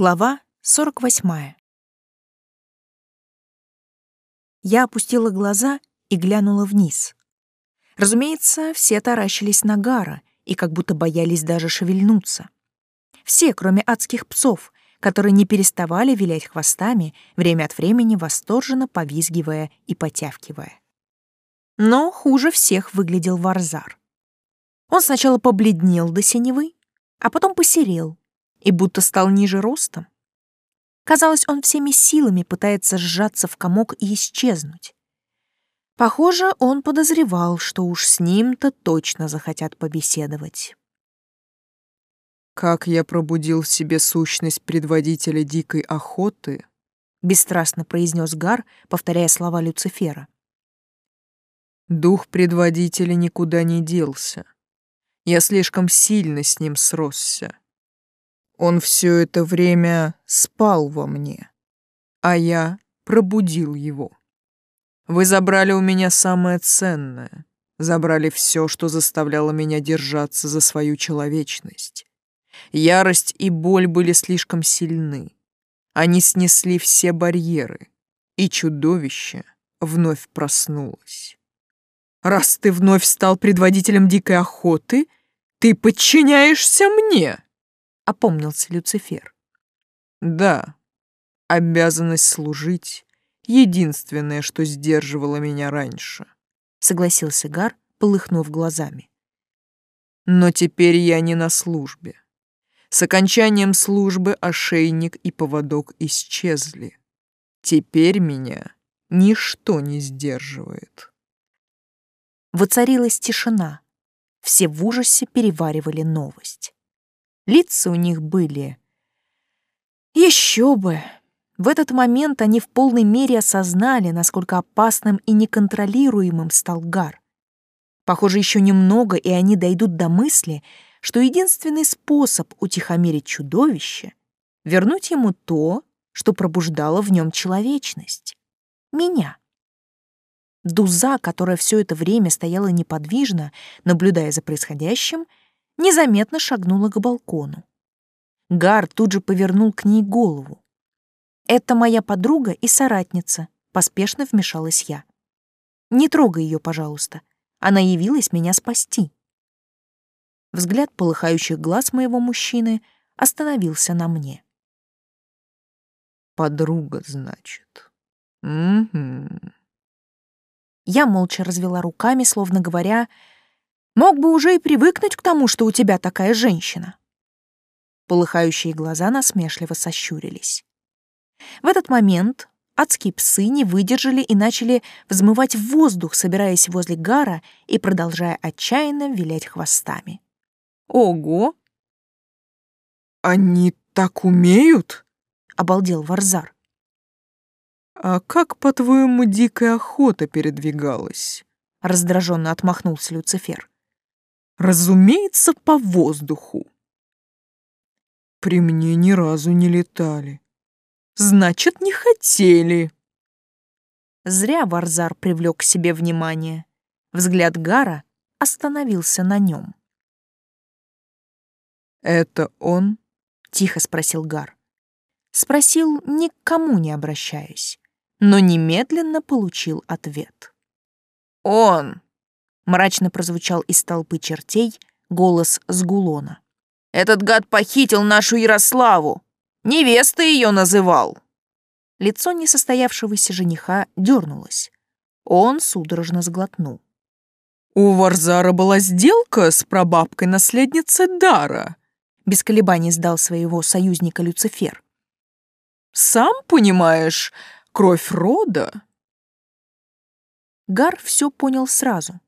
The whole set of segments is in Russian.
Глава 48. Я опустила глаза и глянула вниз. Разумеется, все таращились на Гара и как будто боялись даже шевельнуться. Все, кроме адских псов, которые не переставали вилять хвостами, время от времени восторженно повизгивая и потявкивая. Но хуже всех выглядел Варзар. Он сначала побледнел до синевы, а потом посерел и будто стал ниже ростом. Казалось, он всеми силами пытается сжаться в комок и исчезнуть. Похоже, он подозревал, что уж с ним-то точно захотят побеседовать. «Как я пробудил в себе сущность предводителя дикой охоты», — бесстрастно произнес Гар, повторяя слова Люцифера. Дух предводителя никуда не делся. Я слишком сильно с ним сросся. Он все это время спал во мне, а я пробудил его. Вы забрали у меня самое ценное, забрали все, что заставляло меня держаться за свою человечность. Ярость и боль были слишком сильны. Они снесли все барьеры, и чудовище вновь проснулось. Раз ты вновь стал предводителем дикой охоты, ты подчиняешься мне, опомнился Люцифер. Да, обязанность служить — единственное, что сдерживало меня раньше, согласился Гар, полыхнув глазами. Но теперь я не на службе. С окончанием службы ошейник и поводок исчезли. Теперь меня ничто не сдерживает. Воцарилась тишина. Все в ужасе переваривали новость. Лица у них были... Еще бы! В этот момент они в полной мере осознали, насколько опасным и неконтролируемым стал Гар. Похоже, еще немного, и они дойдут до мысли, что единственный способ утихомирить чудовище — вернуть ему то, что пробуждало в нем человечность — меня. Дуза, которая все это время стояла неподвижно, наблюдая за происходящим, незаметно шагнула к балкону. Гар тут же повернул к ней голову. «Это моя подруга и соратница», — поспешно вмешалась я. «Не трогай ее, пожалуйста. Она явилась меня спасти». Взгляд полыхающих глаз моего мужчины остановился на мне. «Подруга, значит. Угу. Я молча развела руками, словно говоря, «Мог бы уже и привыкнуть к тому, что у тебя такая женщина». Полыхающие глаза насмешливо сощурились. В этот момент адские псы не выдержали и начали взмывать в воздух, собираясь возле Гара и продолжая отчаянно вилять хвостами. «Ого! Они так умеют?» — обалдел Варзар. «А как, по-твоему, дикая охота передвигалась?» — раздраженно отмахнулся Люцифер. «Разумеется, по воздуху». «При мне ни разу не летали». «Значит, не хотели». Зря Варзар привлек к себе внимание. Взгляд Гара остановился на нем. «Это он?» — тихо спросил Гар. Спросил, ни к кому не обращаясь но немедленно получил ответ. «Он!» — мрачно прозвучал из толпы чертей голос Сгулона. «Этот гад похитил нашу Ярославу! Невеста ее называл!» Лицо несостоявшегося жениха дернулось. Он судорожно сглотнул. «У Варзара была сделка с прабабкой наследницы Дара», без колебаний сдал своего союзника Люцифер. «Сам понимаешь, Кровь рода? Гар все понял сразу.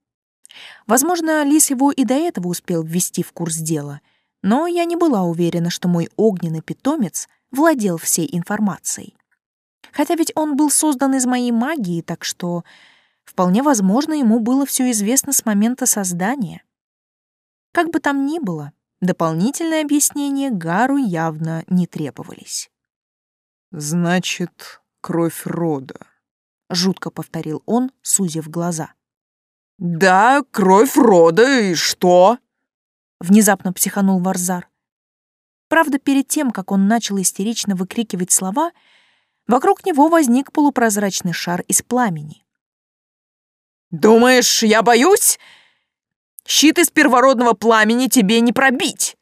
Возможно, Лис его и до этого успел ввести в курс дела, но я не была уверена, что мой огненный питомец владел всей информацией. Хотя ведь он был создан из моей магии, так что вполне возможно, ему было все известно с момента создания. Как бы там ни было, дополнительные объяснения Гару явно не требовались. «Значит, кровь рода», — жутко повторил он, сузив глаза. «Да, кровь рода, и что?» — внезапно психанул Варзар. Правда, перед тем, как он начал истерично выкрикивать слова, вокруг него возник полупрозрачный шар из пламени. «Думаешь, я боюсь? Щит из первородного пламени тебе не пробить.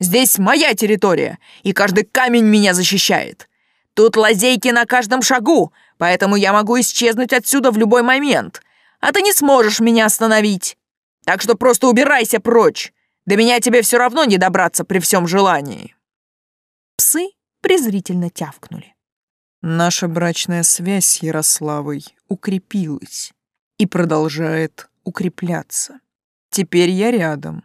Здесь моя территория, и каждый камень меня защищает. Тут лазейки на каждом шагу, поэтому я могу исчезнуть отсюда в любой момент, а ты не сможешь меня остановить. Так что просто убирайся прочь. До меня тебе все равно не добраться при всем желании». Псы презрительно тявкнули. Наша брачная связь с Ярославой укрепилась и продолжает укрепляться. Теперь я рядом,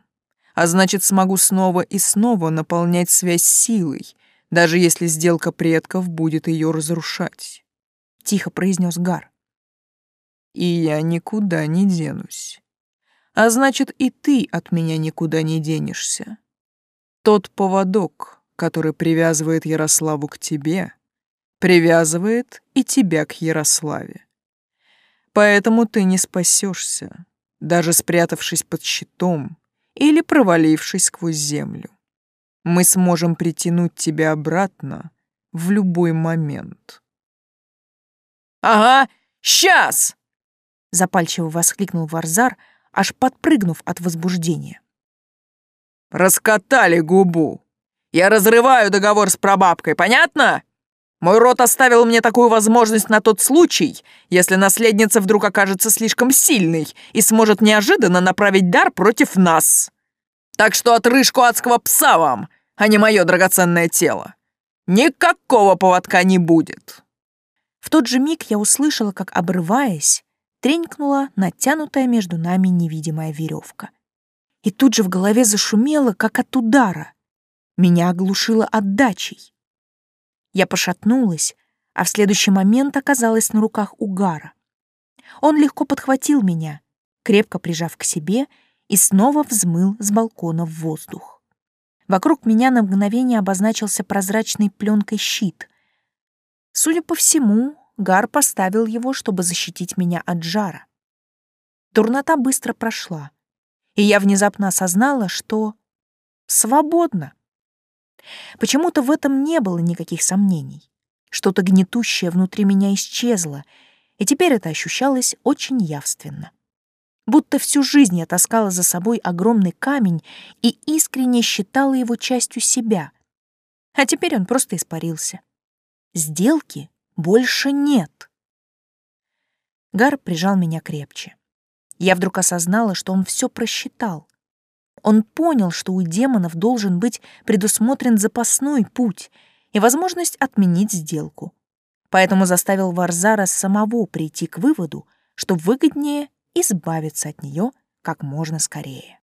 а значит, смогу снова и снова наполнять связь силой, даже если сделка предков будет ее разрушать. Тихо произнес Гар. И я никуда не денусь. А значит, и ты от меня никуда не денешься. Тот поводок, который привязывает Ярославу к тебе, привязывает и тебя к Ярославе. Поэтому ты не спасешься, даже спрятавшись под щитом или провалившись сквозь землю. Мы сможем притянуть тебя обратно в любой момент. «Ага, сейчас!» — запальчиво воскликнул Варзар, аж подпрыгнув от возбуждения. «Раскатали губу! Я разрываю договор с прабабкой, понятно?» Мой род оставил мне такую возможность на тот случай, если наследница вдруг окажется слишком сильной и сможет неожиданно направить дар против нас. Так что отрыжку адского пса вам, а не мое драгоценное тело. Никакого поводка не будет. В тот же миг я услышала, как, обрываясь, тренькнула натянутая между нами невидимая веревка. И тут же в голове зашумело, как от удара. Меня оглушило отдачей. Я пошатнулась, а в следующий момент оказалась на руках Угара. Он легко подхватил меня, крепко прижав к себе, и снова взмыл с балкона в воздух. Вокруг меня на мгновение обозначился прозрачной пленкой щит. Судя по всему, Гар поставил его, чтобы защитить меня от жара. Дурнота быстро прошла, и я внезапно осознала, что свободна. Почему-то в этом не было никаких сомнений. Что-то гнетущее внутри меня исчезло, и теперь это ощущалось очень явственно. Будто всю жизнь я таскала за собой огромный камень и искренне считала его частью себя. А теперь он просто испарился. Сделки больше нет. Гар прижал меня крепче. Я вдруг осознала, что он все просчитал. Он понял, что у демонов должен быть предусмотрен запасной путь и возможность отменить сделку. Поэтому заставил Варзара самого прийти к выводу, что выгоднее избавиться от нее как можно скорее.